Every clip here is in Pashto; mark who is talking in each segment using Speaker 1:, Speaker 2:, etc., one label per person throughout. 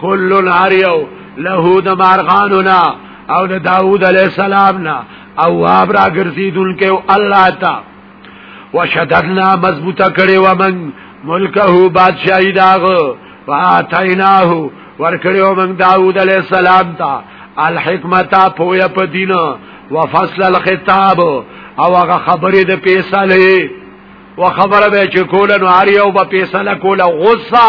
Speaker 1: کل اریو له د مارغانونا او د داوود علی السلام نا او واب را ګرځیدل کې او الله تا وشددنا مضبوطه کړي ومن ملکه بادشاہی داغه واتیناه ورکړي ومن داوود علی السلام تا الحکمت پویا په دین وفصل الخطاب او هغه خبره د پیساله و خبره به چې کول نو اړ یو به پیساله کول غصه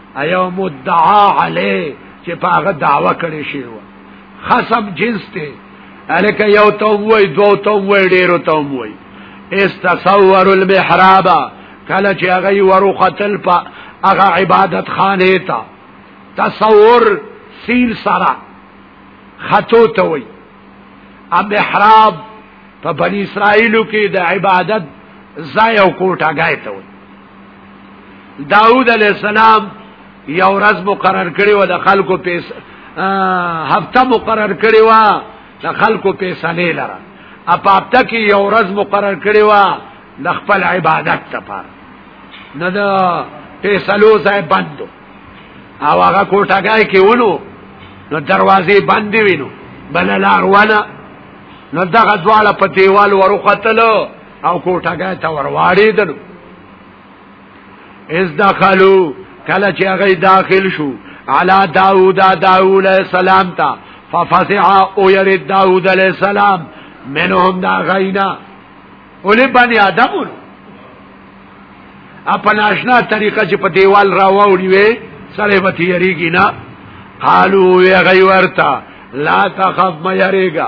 Speaker 1: ایو مدعا علی چې پاغه دعوه کړی شی و خصم جنس ته الکه یو ته وای دو ته وای ډیرو ته وای استصور المحراب کله چې هغه ورو قتل په هغه عبادت خانه تا تصور سیل سرا خطو ته وای ا محراب په بنی اسرائیلو کې د عبادت ځای او کوټه غای ته وای داوود علی السلام یو ورځ مقرر کړی و د خلکو پیس هفته مقرر کړی و د خلکو پیسلې لره اپ هفته کې یو ورځ مقرر کړی و د خپل عبادت لپاره نه د پیسلو ځای بندو او هغه کوټګای کې ونو نو دروازې بندې وینو بل لار ونه نو دغه دواړه په دیوال ورو قتلو او کوټګه ته ورواړې دلو از دخلو کله چې هغه داخل شو علا داوود داوود السلام تا ففزع او ير داوود عليه السلام منهم دا غینا اولی بنی آدم اولو اپا ناشنا طریقه چې په دیوال را ووړي وي سره به تیریږي نه قالو وی غیورتا لا تخف ما یریګا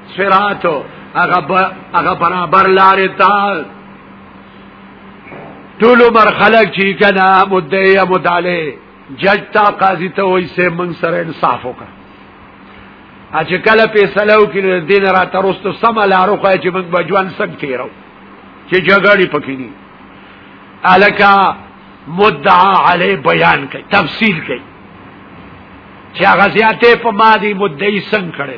Speaker 1: صراط هغه برابر لارې ته ټول عمر خلق چی کنا مدعی مداله جج تا قاضی ته وای سه من سره انصاف وکړه اچ کله فیصله وکړي دین را ترست سم لارو خو چې موږ بجوان سم تیرو چې جګړې پکې دي الکا مدعا علی بیان کوي تفصیل کوي چې هغه زیاته په ما دي مدعی څنګه کړی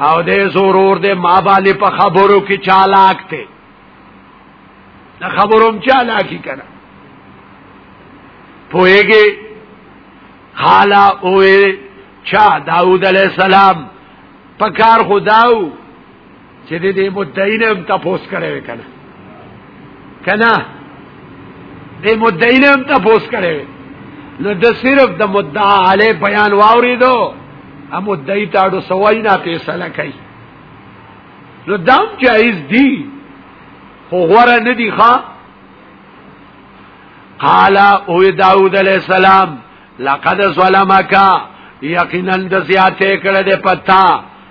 Speaker 1: او دې ضرور دې ما باندې په خبرو کې چالاک ته دا خبروم چالاکی کړه پوهیږي حالا اوه چا داوود علیہ السلام پکار خداو چې دې دې مدعی نه هم تاسو کړی وکنه کنه دې مدعی نه هم تاسو کړی نو د صرف د مدعا علی بیان واوریدو ا مدعی تاړو سوای نه فیصله کوي نو دام جایز دی خو غره نه دی ښا قال او داوود علیہ السلام لقد ظلمک یقینا د زیاته کړه د پتا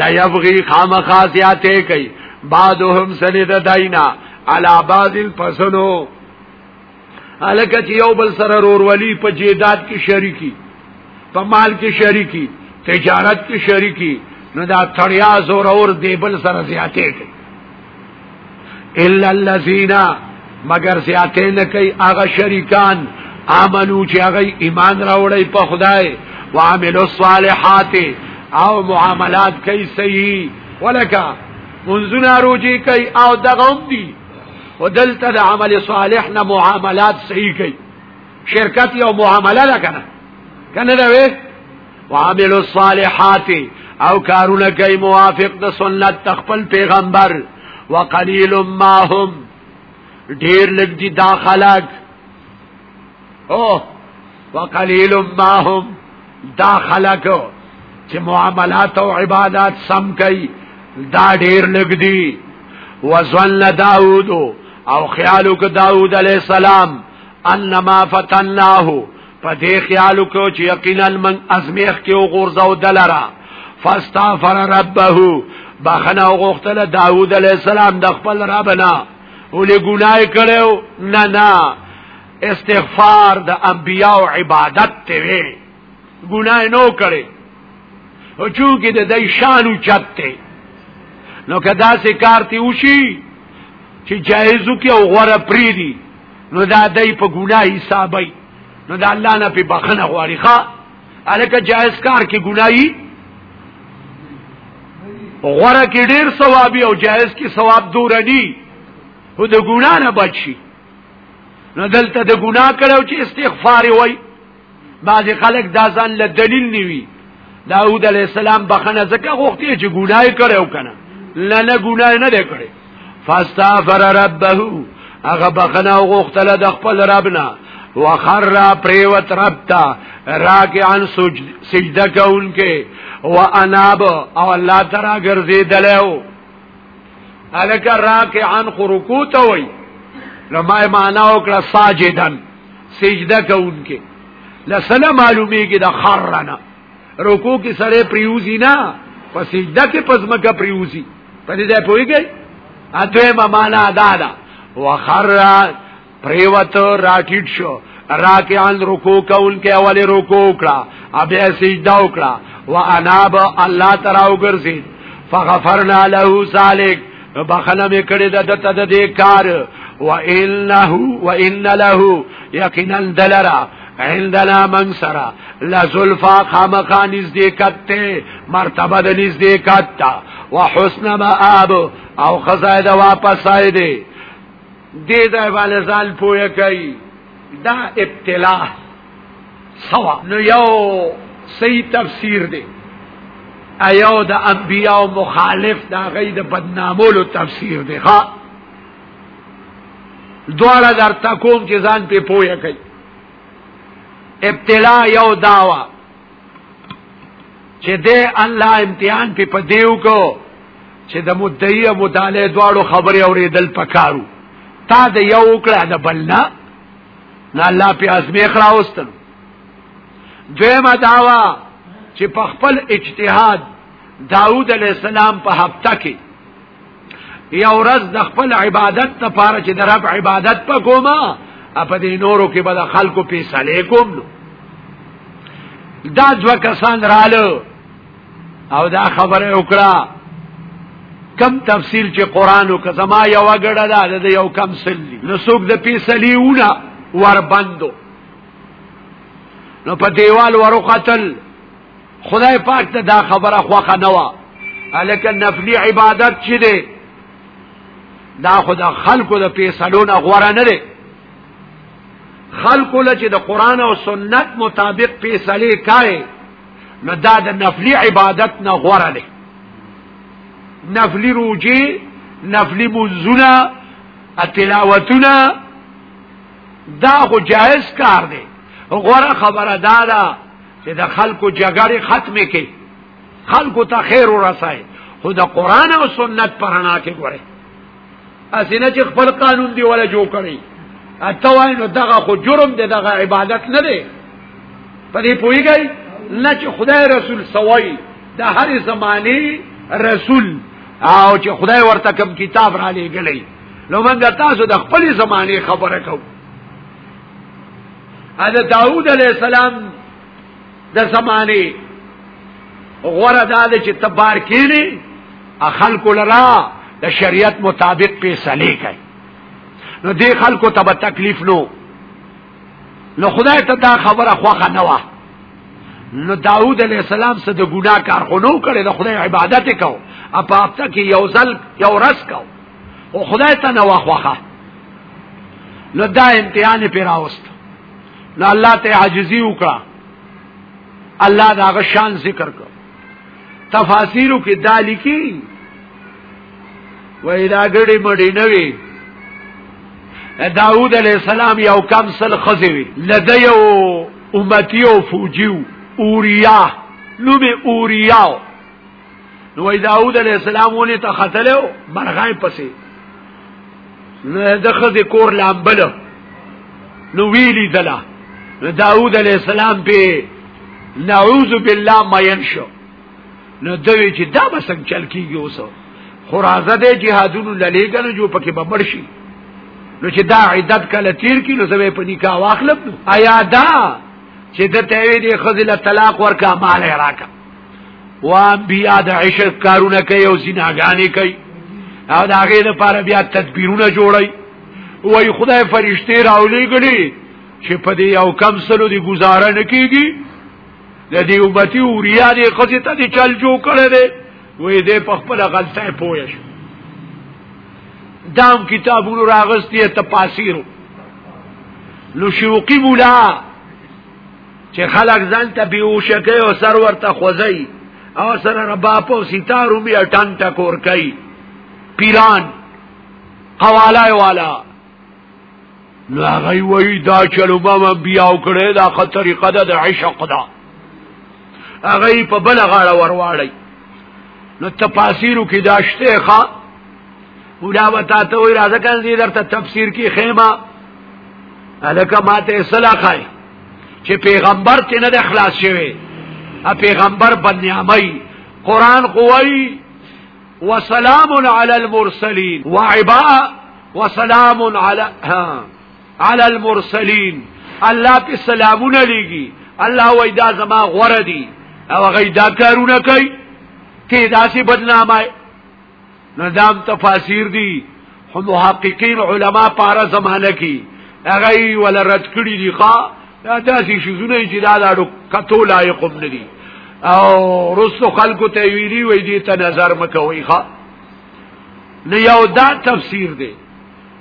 Speaker 1: لا یبغي خامخاسیاته کوي بعضهم سند داینا علا بعض الفسنو الکه چې یو بل سره رورولي په جیدات کې شریکی په مال کې شریکی تجارت کې شریکی نو دا تړیا زور اور دیبل سره زیاته کوي الا الذين مگر زیاتې نه کوي هغه شریکان امنو چې هغه ایمان راوړی په خدای وعملوا الصالحات او معاملات کوي صحیح ولکه منځونه روجي کوي او دغه هم دي ودلته د عمل صالح نه معاملات صحیح کوي شرکت یو معامله ده کنه کنه دا وې وعملوا الصالحات او کارونه کوي موافق د سنت تخپل پیغمبر وقلیل ما هم ډیر لږ دي دا خلق او وقلیل ما هم دا خلق چې معاملات او عبادت سم کوي دا ډیر لږ دي وزن داوود او خیالو ک داوود علی السلام انما فتناه په دې خیال وکړو چې یقینا من ازمیخ کې وغورځاو دلرا فاستغفر ربه بخنه وغختل داوود علی السلام د خپل ربنا ولې ګناي کړو نه نه استغفار د انبیاء او عبادت ته وی ګناي نو کړي او چونکه د دې شان او چته نو کدا سه کارتی وشي چې جایزو کې او غره پریدي نو دا دای په ګناه حسابي نو دا الله نه په بخنه غواړي ښا الکه جائز کار کې ګناي غره کې ډیر ثواب او جائز کې ثواب دور دي هو د ګناه نه بچي نو دلته د ګناه کړو چې استغفار وای بعض خلک دا ځان له دلیل نیوي داوود علی السلام بخنه زکه غوښتي چې ګناي کړو کنه نه نه ګناي نه کړي فاستغفر ربه هغه بخنه غوښتل د خپل ربنا وخر پریوت رب تا راکعا سجده کونکه واناب او الله تعالی ګرځیدلو الک راکعا خو رکوع ته وای نو ما معنا وکړه ساجدن سجده کوونکې لسله معلومیږي د خرنا رکوع کې سره پریوزی نه په سجده کې پزمکه پریوزی په دې ځای پويږي اته ما معنا دادا وخر پریوت راټیټ شو راکعان رکوع کونکي اولی رکوع کړه ابیا سجده وکړه واناب الله تراو ګرځي فغفرنا له ذلک بخنه مې کړې د دته د دې کار وانه وان له یقینا دلرا عندنا من سرا لزلفا خامخا نزدیکت تے مرتبه دا نزدیکت تا وحسن مآب او خزای دا واپس آئی دے دې دا باندې ځان پوهه کوي دا ابتلا سوا نو یو صحیح تفسیر دی ایو د انبیاء مخالف دا غي د بدنامولو تفسیر دی ها دواړه در تکوم چې ځان په پوهه کوي ابتلا یو داوا چې دې الله امتحان په پدیو کو چې د مدعی او مداله دواړو خبرې اورېدل پکارو تا د یو کړه د بلنا نه الله په ازمه خلاوستل دویمه داوا چې په خپل اجتهاد داوود علی السلام په هفته کې یو ورځ د خپل عبادت لپاره چې د رب عبادت پکوما په دې نورو کې به د خلکو پیسې کوم نو دا دوه کسان رالو او دا خبره وکړه کم تفسیر چې قران او کزما یو غړه ده د یو کم سلی نو څوک د پیسلی ونه ور بندو نو په دیوال ورو قتل خدای پاک ته دا خبره خوخه نه و الکه نفلی عبادت چې دی دا خدا خلکو د پیسلونه غوړه نه دی خلکو لچ د قران او سنت مطابق پیسلې کای نو دا د نفلی عبادت نه غوړه دی نفلی روجی نفلی منزونه تلاوتونه دا خو جائز کار دی غوړه خبره دا ده چې د خلکو جګړې ختمې کړي خلکو ته خیر ورسای خو د قران او سنت په رڼا کې ګوره اسینه چې خپل قانون دی ولا جوړ کړی اته وای نو دغه خو جرم دی دغه عبادت نه دی په دې پویږي نه چې خدای رسول سوای د هر زمانه رسول او چې خدای ورته کوم کتاب را لېګلې نو موږ تاسو د خپل زمانه خبره کوو اده داوود علی السلام د زمانه غوړه داده چې تبار کینی خلق لرا د شریعت مطابق فیصله کوي نو دې خلکو ته به تکلیف نو نو خدای ته دا خبره خوخه نه وه نو داوود علیہ السلام سره د ګناه کار خونو کړي د خدای عبادت کو اپ اپ ته کې یو ځل یو رس کو او خدای ته نو خوخه نو دا امتحان پر راوست نو الله ته عاجزی وکړه الله دا غ شان ذکر کړ تفاسیرو کې دالی کی و ادا ګړې مړې نه وي داوود علی السلام یو کم سل خزی وی لدیو امتیو فوجیو اوریا نو به اوریاو نو وای داوود علی السلام ونی ته خطلو مرغای پسې نه د خزه کور لامبل نو ویلی دلا نو داوود علی السلام په نعوذ بالله ما ينشو نو دوی چې دا بسنګ چل کیږي اوسو خرازه دې جهادونو للیګنو جو پکې ببړ شي نو چې دا عدت کله تیر کی نو زوی په نکاح واخلم آیا دا چې د ته وی دې خزل طلاق ورکا مال راکا وا بیا د عشق کارونه کوي او زناګانې کوي او دا غي د پاره بیا تدبیرونه جوړي وای خدای فرشته راولې غلي چې په دې او کم سلو دی گزاره نکېږي د دې وبتی اوریا دې قضې ته دې چل جو کړې دې وې دې په خپل غلطه پوهې شو دام کتابونو راغستې تفاسیر لو شوقي مولا چې خلک ځان ته بیوشه کوي او سر ورته خوځي او سره رباب او ستارو بیا ټان ټکور کوي پیران قوالای والا نو هغه وی دا چلو ما بیا وکړه دا خطرې قده د عشق دا هغه په بل غاړه ورواړی نو تفاسیرو کې داشته ښا مولا وتا ته وی راځه کله دې درته تفسیر کې خیمه الکه ماته اصلاح خای چې پیغمبر ته نه اخلاص شوی ا پیغمبر بنیامای قران قوی وسلام علی المرسلین وعبا وسلام علی علی المرسلین الله په سلامونه لګي الله وای دا زما غره دي او غي دا کارونه کوي ته داسې بدنامه نو دام تفاسیر دی خو محققین علما پارا زمانه کی هغه ولا رد کړی دی ښا دا داسې شیزونه چې دا لاړو کتو لایق هم ندي او رسو خلکو ته ویلی وای دي ته نظر مکوي ښا نه یو دا تفسیر دی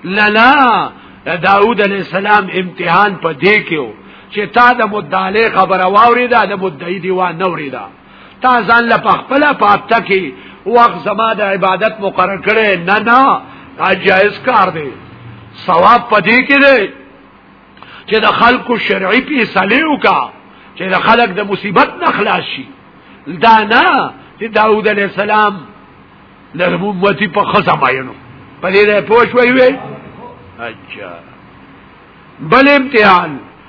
Speaker 1: للا داود علیہ السلام امتحان په دې کې چې تا د مدعی خبره واوري دا د مدعی دیوان نوري دا تا ځان له خپل پاتہ کې وخت زما د عبادت مقرر کړي نه نه دا جائز کار دی ثواب پدې کې دی چې د خلکو شرعي فیصله وکا چې د خلک د مصیبت نه خلاص شي دا نه چې داوود علی السلام له امتی په خزه ماینو په دې نه پوښوي وي اچھا بل امتحان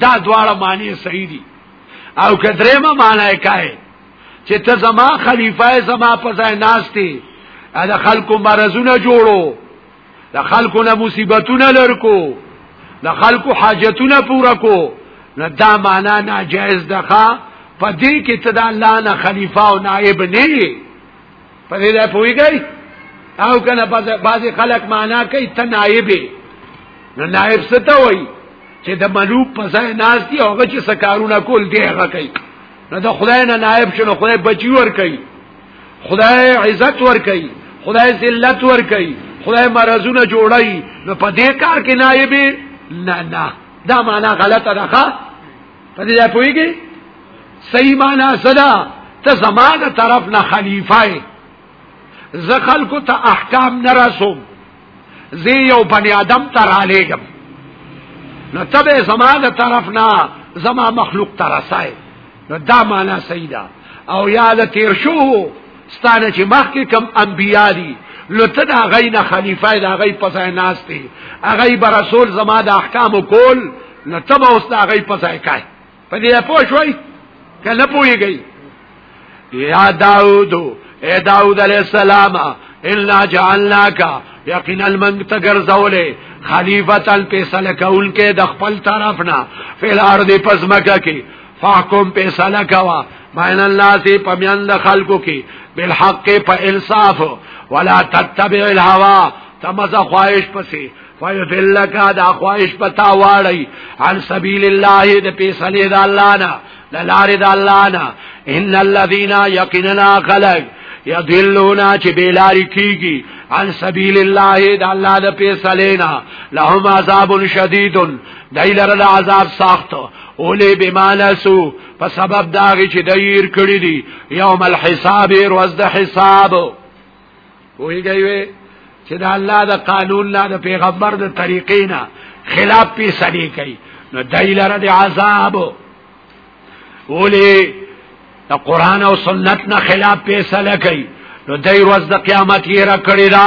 Speaker 1: دا دواړه معنی صحیح دي او کدرېما معنی کای چې ته زما خلیفہ زما په ځای ناشتي دا خلکو مرزونه جوړو دا خلکو نه مصیبتونه لرکو دا خلکو حاجتونه پورا کو نه دا معنا ناجائز ده په دې کې ته دا الله نه خلیفہ او نائب نه په دې لا پويږي او کنه بعض خلک معنا کوي ته نائب نو نائب ست وای چې د ملوک په ځای ناز دی هغه چې سکارونه کول دی هغه کوي نو د خدای نه نائب شنو خدای بچی ور کوي خدای عزت ور کوي خدای ذلت ور کوي خدای مرزونه جوړای نو په دې کار کې نائب نه نه دا معنا غلطه ده په دې ځای پوهیږي صحیح معنا صدا ته زما د طرف نه خلیفہ یې زه خلکو ته احکام نه رسوم زه یو بنی آدم ته رالیږم نو ته به زما د طرف نه زما مخلوق ته رسای نو دا معنا صحیح ده او یا د تیر شو ستانه چې مخکې کم انبیا دي لته دا غي نه خلیفہ دا غي پسای ناشته هغه به رسول زما د احکام کول نو تبا اوس دا غي په ځای کای په دې پوه شوي کله پويږي یا داوود اے داوود علیہ السلام الا جعلناک یقینا من تګرځولې خلیفۃ الفیصله کول کې د خپل طرف نه فل ارض پزمکه کې فاحکم فیصله کوا بین الناس پمیند خلقو کې بالحق په انصاف ولا تتبع الهوا تمزه خواهش پسې فیفلکا دا خواهش پتا واړی عن سبیل الله د پیسلې د الله نه د لارې د الله نه ان الذين يقيننا خلق یضلونا چې بیلاری کیږي عن سبیل الله د الله د پیسلې نه لهم عذاب شدید دایلر د عذاب سخت اولی بمانسو په سبب داغي چې دیر کړی دي یوم الحساب ورځ د حساب ویږي چې دا الله د قانون نه د پیغمبر د طریقې نه خلاف پی سړي کوي نو دایلره د عذاب ولي د قران او سنت نه خلاف پی سړي کوي نو دای ورځ د قیامت یې را کړی دا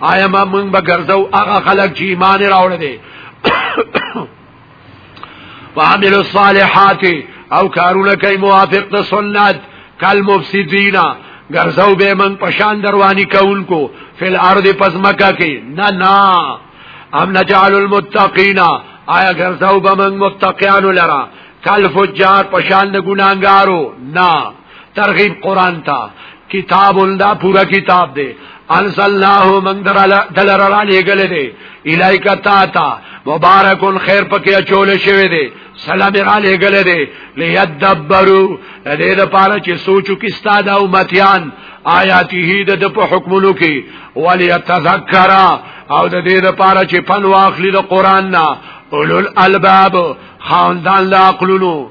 Speaker 1: آیا ما مونږ به ګرځو هغه خلک چې ایمان راوړل دي وعمل الصالحات او کارونه کوي موافق د سنت کل مفسدین ګرځو به مونږ پشان دروانی کوونکو فل ارض پزمکا کې نه نه ام نجعل المتقین آیا ګرځو به مونږ متقیان لرا کل فجار پشان د ګناګارو نه ترغیب قران تا کتاب دا پورا کتاب دی انزلناه من دلر را لګل دی الایک تا تا مبارک خیر پکې اچول شوی دی سلام را لګل دی لیدبرو د دې لپاره چې سوچو کې ستاد او متیان آیاته د په حکمونو کې وليتذکر او د دې لپاره چې پن واخلي د قران نه اولل الباب خاندان لا عقلونو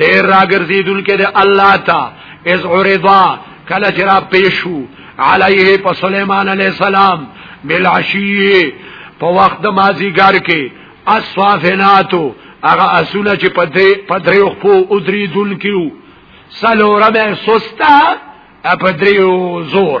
Speaker 1: ډیر راګرځیدون کې د الله تا از عرضا کله چې را پیشو علیه په سليمان عليه السلام بالعشی په وخت د مازیګر کې اصفافناتو هغه اصوله چې په دې په دریو خو او درې دل کیو سلورمه سستا په دریو زور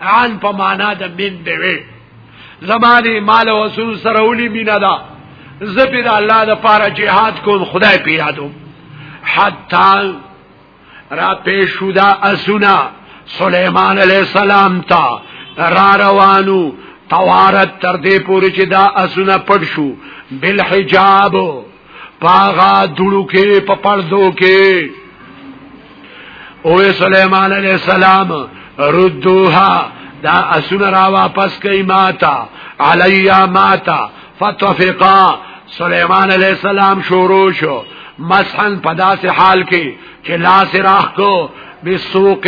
Speaker 1: عن په معنا د من دی وی زمانه مال او رسول سره ولي مینا دا زپید الله د پاره جهاد کوم خدای پیادو حتا را پیشو دا اسونا سلیمان علیہ السلام تا را روانو توارت تر دې پورې چې دا اسونه پټ شو بل حجاب پاغا دړو کې په پردو کې او سليمان عليه السلام ردوها دا اسونه را واپس کئ ماتا علیا ماتا فتفقا سليمان عليه السلام شروع شو مسحن پداس حال کې چې لاس راخ کو بسوق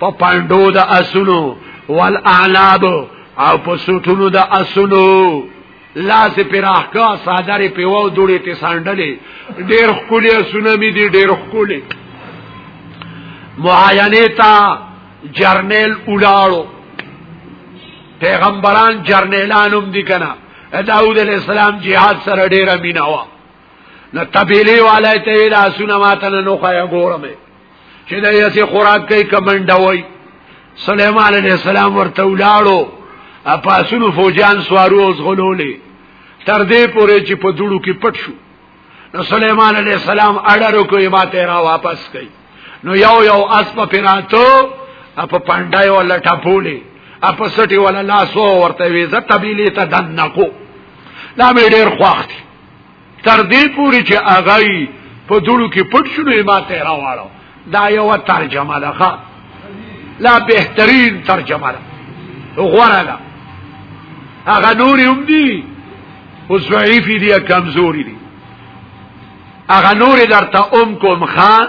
Speaker 1: په پاندو د اسونو والاعناب او په سټونو د اسونو لاس په راخکا صادر په وو دوړې ته سانډلې ډېر خولي سونامي دي ډېر خولي معاینه تا جرنیل ولاړو پیغمبران جرنیلانم دي کنه داوود علیہ السلام jihad سره ډېر امینوا نه تبیلی والای ته وی لاسونه ماته نه نو خای ګورم چې دا یې خوراک کوي کمنډه وای سليمان عليه السلام ورته ولاړو اپاسونو فوجان سوارو اوس غلولې تر دې پورې چې په دوړو کې پټ شو نو سليمان عليه السلام اړه کوي ماته را واپس کوي نو یو یو اسب پیراتو اپ پانډای ولا ټاپولې اپ سټي ولا لاسو ورته وی زه تبیلی ته دن نکو دا مې ډېر خوښ تر دې پوري چې اغای په دړو کې پټ شونه ما ته راوړو دا یو ترجمه ده ښا لا بهترین ترجمه ده غوړه ده هغه نور هم دي او ضعیف دي کمزوري دي هغه نور درته ام کوم خان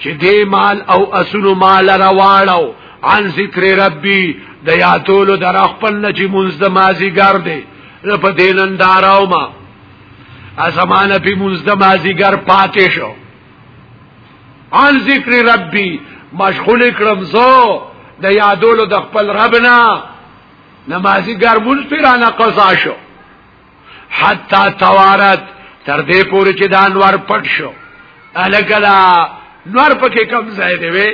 Speaker 1: چې دې مال او اسونو مال راواړو عن ذکر ربي د یاتولو در خپل نه چې مونږ د مازی ګر دی په دینن داراو ما ازمانه په مونږ د مازی ګر پاتې شو عن ذکر ربي مشغول کړم زو د یادولو د خپل ربنا نمازی ګر مونږ پیرانه قضا شو حتا توارت تر دې پورې چې دا انوار پټ شو الګلا نور پکې کم ځای دی وی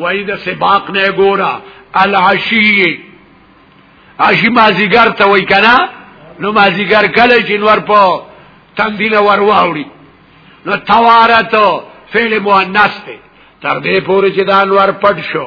Speaker 1: وای د سباق نه ګورا العشی عشی مازیګر ته وای کنه نو مازیګر کله چې نور په تندینه ور واوړي نو توارت فعل مؤنث ته تر دې پورې چې دا نور پټ شو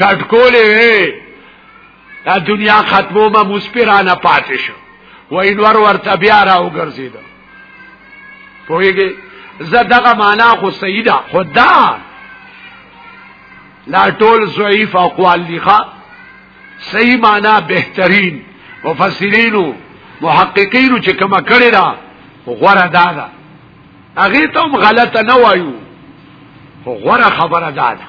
Speaker 1: کټ کولې وې دا دنیا ختمو ما مسپرانه پاتې شو وای نور ورته بیا را وګرځید پوهیږي زه دغه معنا خو سیدا خدا لا ټول ضعیف اقوال لخوا صحیح معنا بهترین مفسرینو محققینو چې کما کړی دا غوړه دادا هغه ته هم غلطه نه وایو غوړه خبره دادا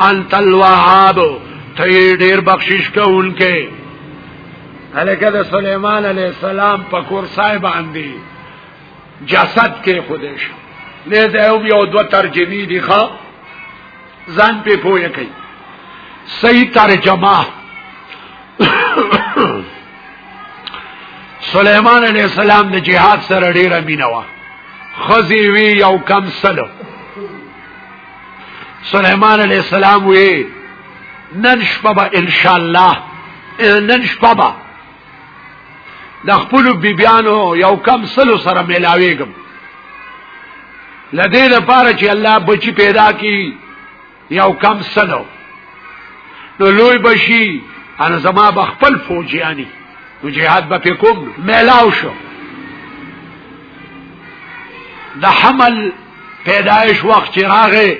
Speaker 1: انت الوهاب ته ډیر بخشش کوونکې الکه د سليمان عليه السلام په کورسای باندې جسد کې خودش نه دا یو یو دو ترجمه دي ښا ځان په پوهه کوي صحیح ترجمه سليمان عليه السلام د جهاد سره ډیره مینه وا خزی وی یو کم سلو سليمان عليه السلام وي نن شپه به ان شاء الله نن شپه به د خپل بیبيانو یو کم سلو سره ملاويږم لدې لپاره چې الله بچي پیدا کی یو کم سلو نو لوی بشي انا زما به خپل فوجياني نو جهاد به کوم ملاو شو د حمل پیدایش وخت چې راغې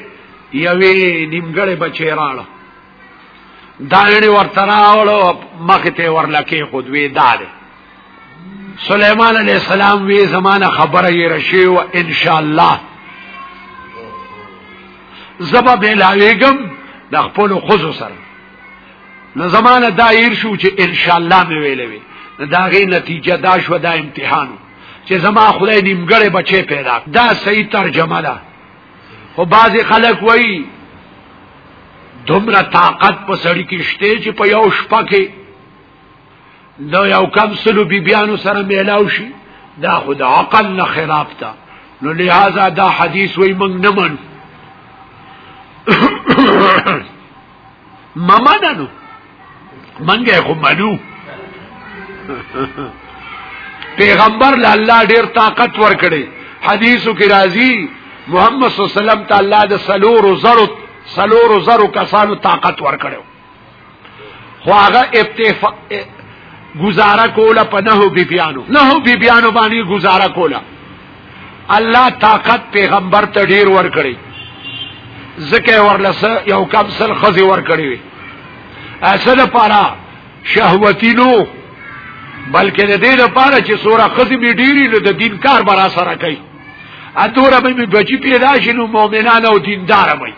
Speaker 1: یوې نیمګړې بچې راړه دانه ورته راوړو مخ ته ورلکه خود وی داله سليمان عليه السلام وی زمانہ خبره یې رشي او ان شاء الله زبا بلاویګم د خپل خزو سره نو زمانہ دایر شو چې ان شاء الله مې ویلې وی دا غي نتیجه دا شو دا امتحانو چې زما خدای نیمګړې بچي پیدا دا صحیح ترجمه ده خو بعضی خلک وایي دومره طاقت په سړی کې شته چې په یو شپه کې دا یو کم سلو بی بیانو سره میلاو شي دا خود عقل نه خراب تا نو لہذا دا حدیث وی منگ نمن ممننو منګه خو منو پیغمبر له الله ډیر طاقت ورکړي حدیثو کې راځي محمد صلی الله علیه وسلم تعالی د سلور زرو سلور زرو کسانو طاقت ورکړو خو هغه ابتفاق گزاره کوله په نه بیبیانو نه بیبیانو باندې گزاره کوله الله طاقت پیغمبر ته ډیر ور کړی زکه ورلسه یو کم سل خزي ور کړی وي اسنه پارا شهوتی نو بلکې د دې لپاره چې سوره خزي به ډیری نو د دین کار برا سره کوي اتوره به بچی پیدا شي نو مؤمنان او دیندار وي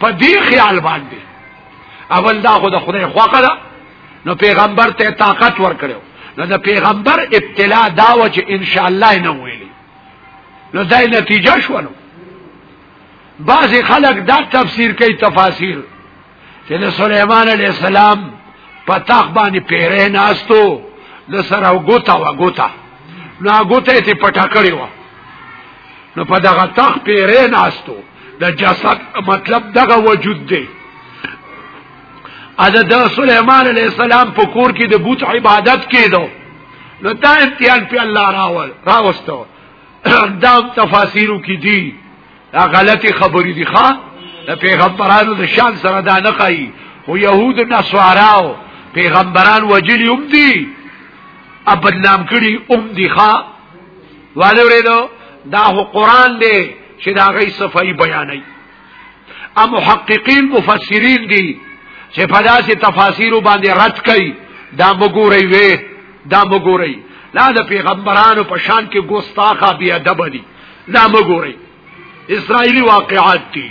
Speaker 1: په دې خیال باندې اول دا خو د خدای خوخه ده نو پیغمبر ته طاقت ورکړو نو د پیغمبر ابتلا دا و چې ان شاء الله نه ویلي نو دا نتیجه شو نو بعضی خلک دا تفسیر کوي تفاسیر چې د سليمان عليه السلام په تخ باندې پیره ناستو د سره غوتا و غوتا نو غوته ته پټا کړی و نو په دغه تخ پیره ناستو د جسد مطلب دغه وجود دی اده د سليمان عليه السلام په کور کې د بت عبادت کېدو نو دا امتحان په الله راول راوستو دا تفاسیرو کې دي دا غلطي خبرې دي ښا د پیغمبرانو د شان سره دا نه کوي او يهود نسواراو پیغمبران وجلی هم دي ابدنام کړي هم دي ښا والي ورېدو دا هو قران دی چې دا غي صفائی بیانای ا محققین مفسرین دي چې په داسې تفاسیر باندې رد کوي دا مګوري وي دا مګوري لا د پیغمبرانو په شان کې ګوستاخه بیا دبلی دا مګوري اسرایلی واقعات دي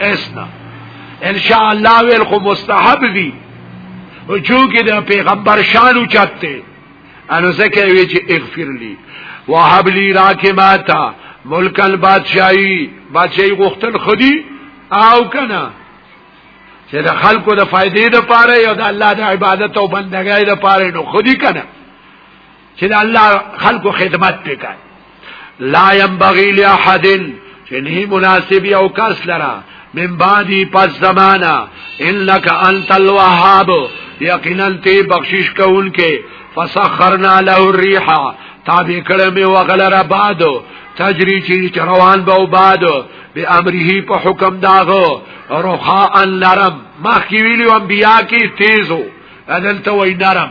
Speaker 1: اسنا ان شاء الله ویل خو مستحب وی او چونکه د پیغمبر شان اوچته انو زکه وی چې اغفر لي وهب لي راکماتا ملک البادشاہي بادشاہي غختل خدي او کنه چې د خلکو د فائدې لپاره یا د الله د عبادت او بندګۍ لپاره نو خدي کنه چې د الله خلکو خدمت وکړي لا ينبغي لاحد چې نه مناسب یو کس لرا من بعدی پس زمانہ انک انت الوهاب یقینا تی بخشش کون کې فسخرنا له الريح تابع کړه می وغلرا بعد تجری چی چروان به بعد به امره په حکم داغو رخاء لرم ما کی ویلو انبیا کی تیزو ادلته وای نرم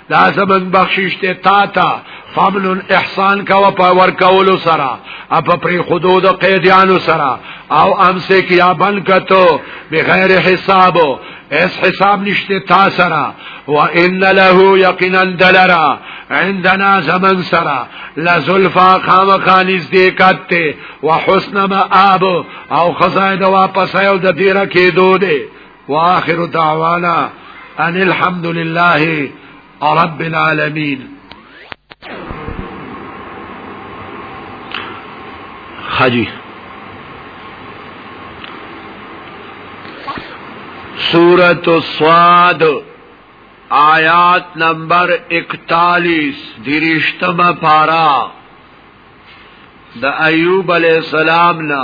Speaker 1: دا زمنګ بخشش ته تا تا فمن احسان کا و پاور کولو سرا اپ پر خودو د قیدیانو سرا او امسه کیا بن کتو بغیر حساب اس حساب نشته تا سرا و ان له یقینا دلرا عندنا زمن سرا لزلفا خام خانیز دی کته و حسن ما اب او خزای د واپس او د دیره کې دوده واخر دعوانا أن الحمد لله رب العالمين حجي سورة الصاد آيات نمبر اكتاليس درشتم پارا دا ايوب علیہ السلام نا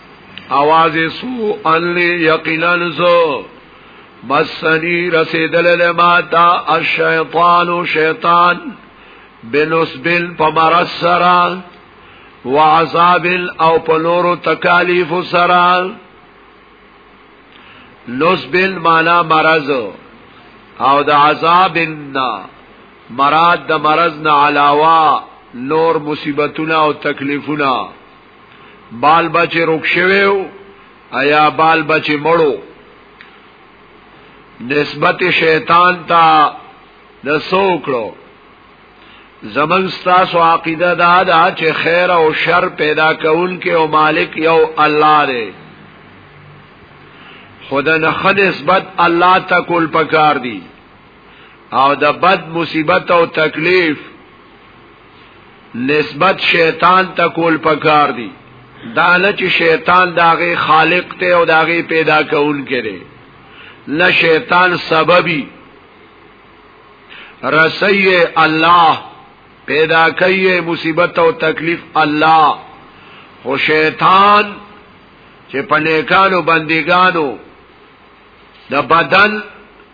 Speaker 1: آواز سو انلی یقینا زو مسنی رسیدل لما تا الشیطان و شیطان بنسبل پمرس سرا و عذاب او پنور تکالیف سرا نسبل مانا مرض او د عذاب نا مراد د مرض نه علاوه نور مصیبتونه او تکلیفونه بال بچ روک شویو ایا بال بچ مړو نسبت شیطان تا د سوکړو زمن ستاسو عقیده دا دا چې خیر او شر پیدا کول کې او مالک یو الله دی خدا نه خنسبت الله ته کول پکار دی او د بد مصیبت او تکلیف نسبت شیطان ته کول پکار دی دا نه چې شیطان داغه خالق ته او داغه پیدا کول کړي نه شیطان سببي رسي الله پیدا کوي مصیبت او تکلیف الله خو شیطان چې پنیکانو بندګانو د بدن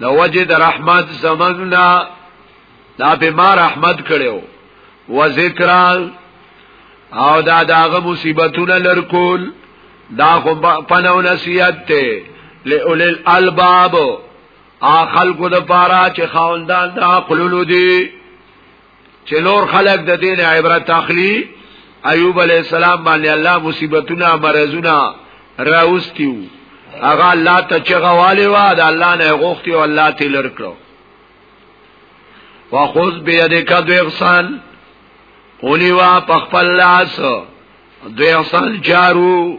Speaker 1: د وجه د رحمت زمنګنا دا په ما رحمت کړو و ذکر او دا داغه مصیبتونه لرکول دا خو پنو نصیحت ته لئول الالباب ا خلق د پارا چې خاوندان د عقلونو دي چې نور خلق د دین عبرت اخلي ایوب علی السلام باندې الله مصیبتونه مرزونه راوستیو هغه الله ته چغواله وا د الله نه غوښتي او الله ته لر کړو واخذ بيدک دوغسان اونیوا پخپل لاس دوغسان جارو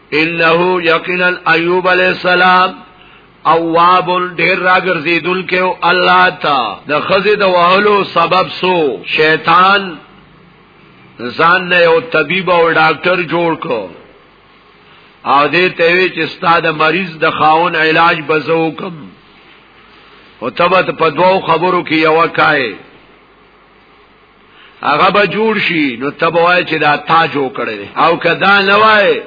Speaker 1: انه یقینا ایوب علیہ السلام اواب ډیر راګرځیدل کې او الله تا د خزې د وهلو سبب سو شیطان ځان نه یو طبيب او ډاکټر جوړ کو او دې ته وی چې ستاد مریض د خاون علاج بزو کم او تبت په دوو خبرو کې یو کای هغه به جوړ شي نو تبوای چې دا تا جو کړي او کدا نه وای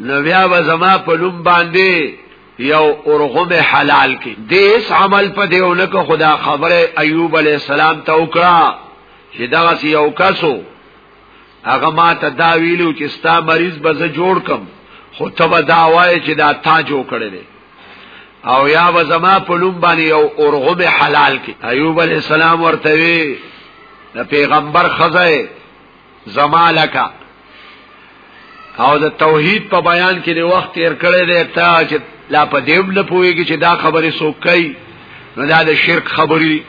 Speaker 1: نو بیا به زما په لوم باندې یو اورغم حلال کی دیس عمل په دیونه که خدا خبره ایوب علی السلام ته وکړه چې دا یو کسو هغه ما ته دا ویلو چې ستا مریض به زه جوړ کم خو ته به دا وایې چې دا تا جوړ کړی دی او یا به زما په لوم باندې یو اورغو به حلال کی ایوب علی السلام ورته وی د پیغمبر خزای زما لکا او د توحید په بیان کې د وخت تیر کړی دی ته چې لا په دیو نه پويږي چې دا خبره څوک کوي نو دا د شرک خبري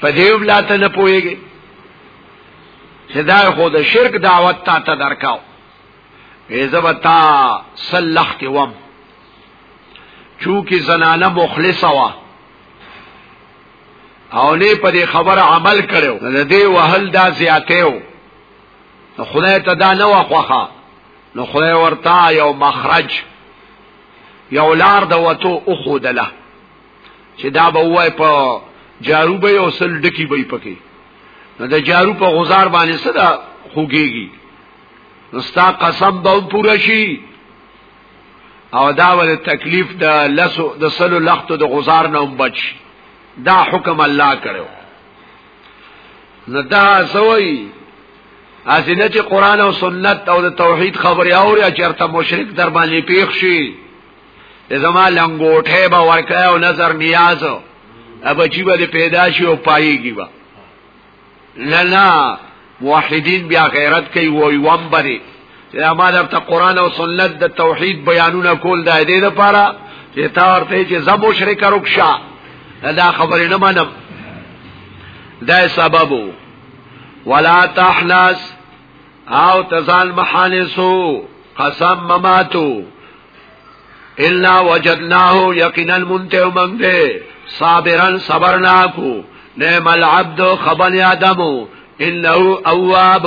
Speaker 1: په دیو لا ته نه پويږي چې دا خو د شرک دعوت تا ته درکاو ایزبتا سلخت وم چونکی زنانه مخلصه وا او نه په دې خبره عمل کړو د دې وهل دا زیاته و نو خدای ته دا نه وخوخه نو خدای ورته یو مخرج یو لار د وته او خودله چې دا به وای په جارو به یو سل ډکی به پکې نو د جارو په غزار باندې صدا خوګيږي نو ستا قسم به پوره شي او دا ول تکلیف د لسو د سلو لختو د غزار نه بچ دا حکم الله کړو نو دا سوئی اسینه چې قران او سنت او د توحید خبره اوري چرته مشرک در باندې پیښ شي زما لنګوټه به ورکړی او نظر نیاز ابچی به پیدا شي او پایږي به نه نه موحدین بیا غیرت کوي وای وم بری چې ما درته قران او سنت د توحید بیانونه کول د دې لپاره چې تا ورته چې زب مشرک رکشا دا خبره نه منم دا سبب ولا تحنس او تزال محانسو قسم مماتو الا وجدناه یقینا منته من دې صابرا صبرنا کو نعم العبد خبل یادمو انه اواب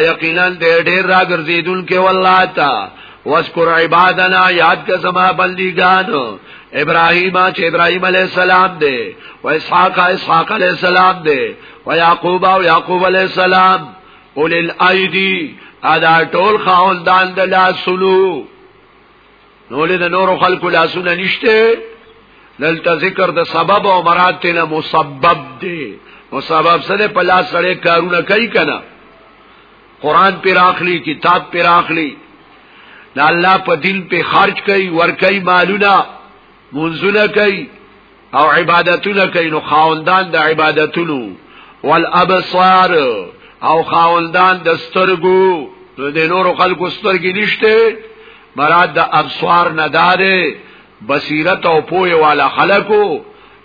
Speaker 1: یقینا دې ډېر راګرځیدون کې والله تا واسکر عبادنا یاد کا زما بندګانو ابراهیم چې ابراهیم علی السلام دی و اسحاق اسحاق علی السلام دی و یعقوب او یعقوب علی السلام اول الایدی ادا ټول خاوندان د لاسونو نو له نور خلکو لاسونه نشته دلته ذکر د سبب او مراد ته مسبب دی مسبب سره په لاس سره کارونه کوي کنه قران پر اخلي کتاب پر اخلي دا الله په دین په خرج کوي ور کوي مالونه منزله کوي او عبادتونه کوي نو خاوندان د عبادتونو والابصار او خاوندان د سترګو د نور خلکو سترګې نشته مراد د ابصار نه داره بصیرت او پوهه والا خلکو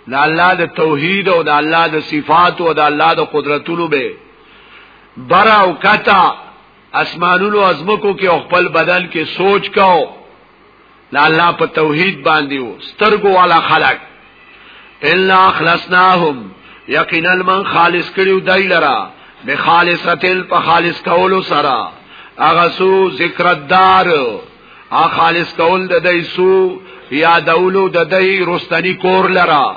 Speaker 1: د الله د توحید او د الله د صفات او د الله د قدرتونو به برا او کتا اسمانونو ازمکو کې خپل بدن کې سوچ کاو د الله په توحید باندې وو سترګو والا خلق الا خلصناهم یقینا من خالص کړیو دای لرا به خالصتل په خالص کولو سره اغه سو ذکر الدار ا خالص کول د دای سو یادولو د دای رستنی کور لرا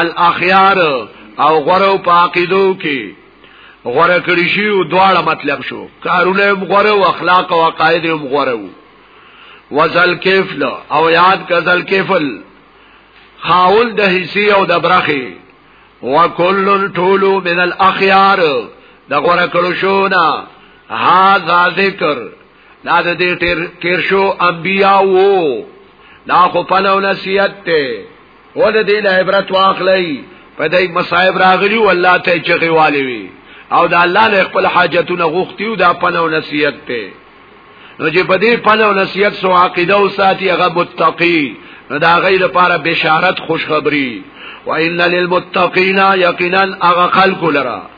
Speaker 1: الاخيار او غره په عقیدو کې غره کړی شي او دواړه مطلب شو کارونه هم غره او اخلاق او عقاید هم غره وو وزل کفل او یاد کزل کفل خاول د حصي او د برخي وکل طول من الاخيار د غره کړو شو نه هاذا ذکر دا د دې تیر تیر شو انبیا وو دا خو پلو نصیحت ته ول دې له عبرت واخلې په دې مصائب راغلی والله ته چغي والی وی او دا الله له خپل حاجتونه غوښتیو دا پلو نصیحت ته نو چې په دې پلو نصیحت سو عقیده او ساتي هغه متقی نو دا غي لپاره بشارت خوشخبری وان للمتقین یقینا اغه خلق لرا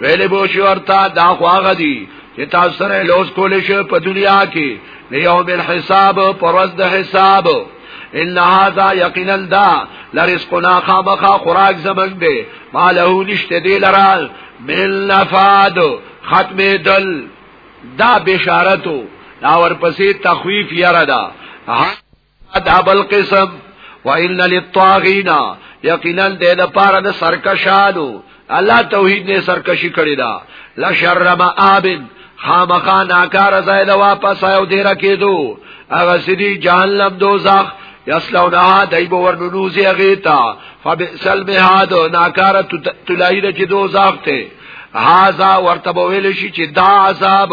Speaker 1: ویلې بو شي ورته دا خو هغه دي چې تاسو سره لوس کول شي په دنیا کې د یوم الحساب پرز د حساب ان هذا یقینا دا لرزقنا خامخا خوراک زمنګ دی ما له نشته دی لرال من نفاد ختم دل دا بشارتو دا ورپسې تخویف یره ده ادعب القسم وان للطاغین یقینا د لپاره د سرکشانو الله توحید نه سرکشی کړی دا لا شرم ابن خامخا ناکار زایل واپس آیو دیره کېدو هغه سړي جهنم دوزخ یسلونها دایب ورنوزی غیتا فبئسل مهاد ناکار تلایره چې دوزخ ته هاذا ورته ویل شي چې دا عذاب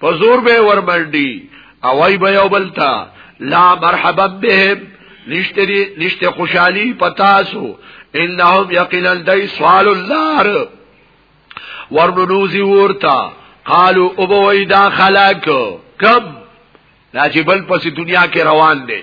Speaker 1: په زور به ور باندې اوای به یو بلتا لا مرحبا بهم نشتری نشته خوشحالی پتاسو انهم یقینا دای سوال النار ورنوزی ورتا قالو ابوی دا خلق کم دا چې بل پس دنیا کې روان دي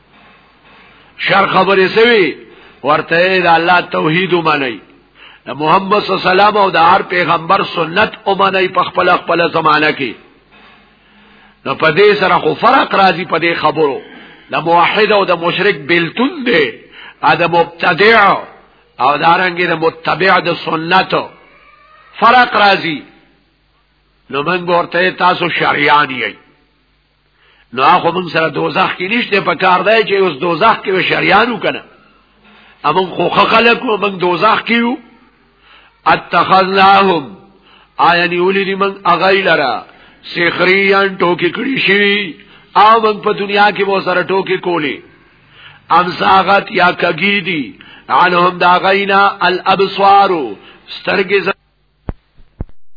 Speaker 1: شر خبرې سوي ورته د الله توحید ومني د محمد صلی الله علیه وسلم او د هر پیغمبر سنت ومني په خپل خپل زمانہ کې نو په دې سره خو فرق راځي په دې خبرو د موحد او د مشرک بلتون دی ا د مبتدع او دارنګ د متبع د سنت فرق راځي نو موږ ورته تاسو شریان یی نو هغه موږ سره دوزخ کې نشته په کار دی چې اوس دوزخ کې شریانو کنه امون خو خلق او موږ دوزخ کې یو اتخذناهم آیا نیولی دی من اغای لرا سخریان ټوکی کړی شي او من په دنیا کې وو سره ټوکی کولی امساغت یا کګی دی عنهم دا غینا الابصار سترګې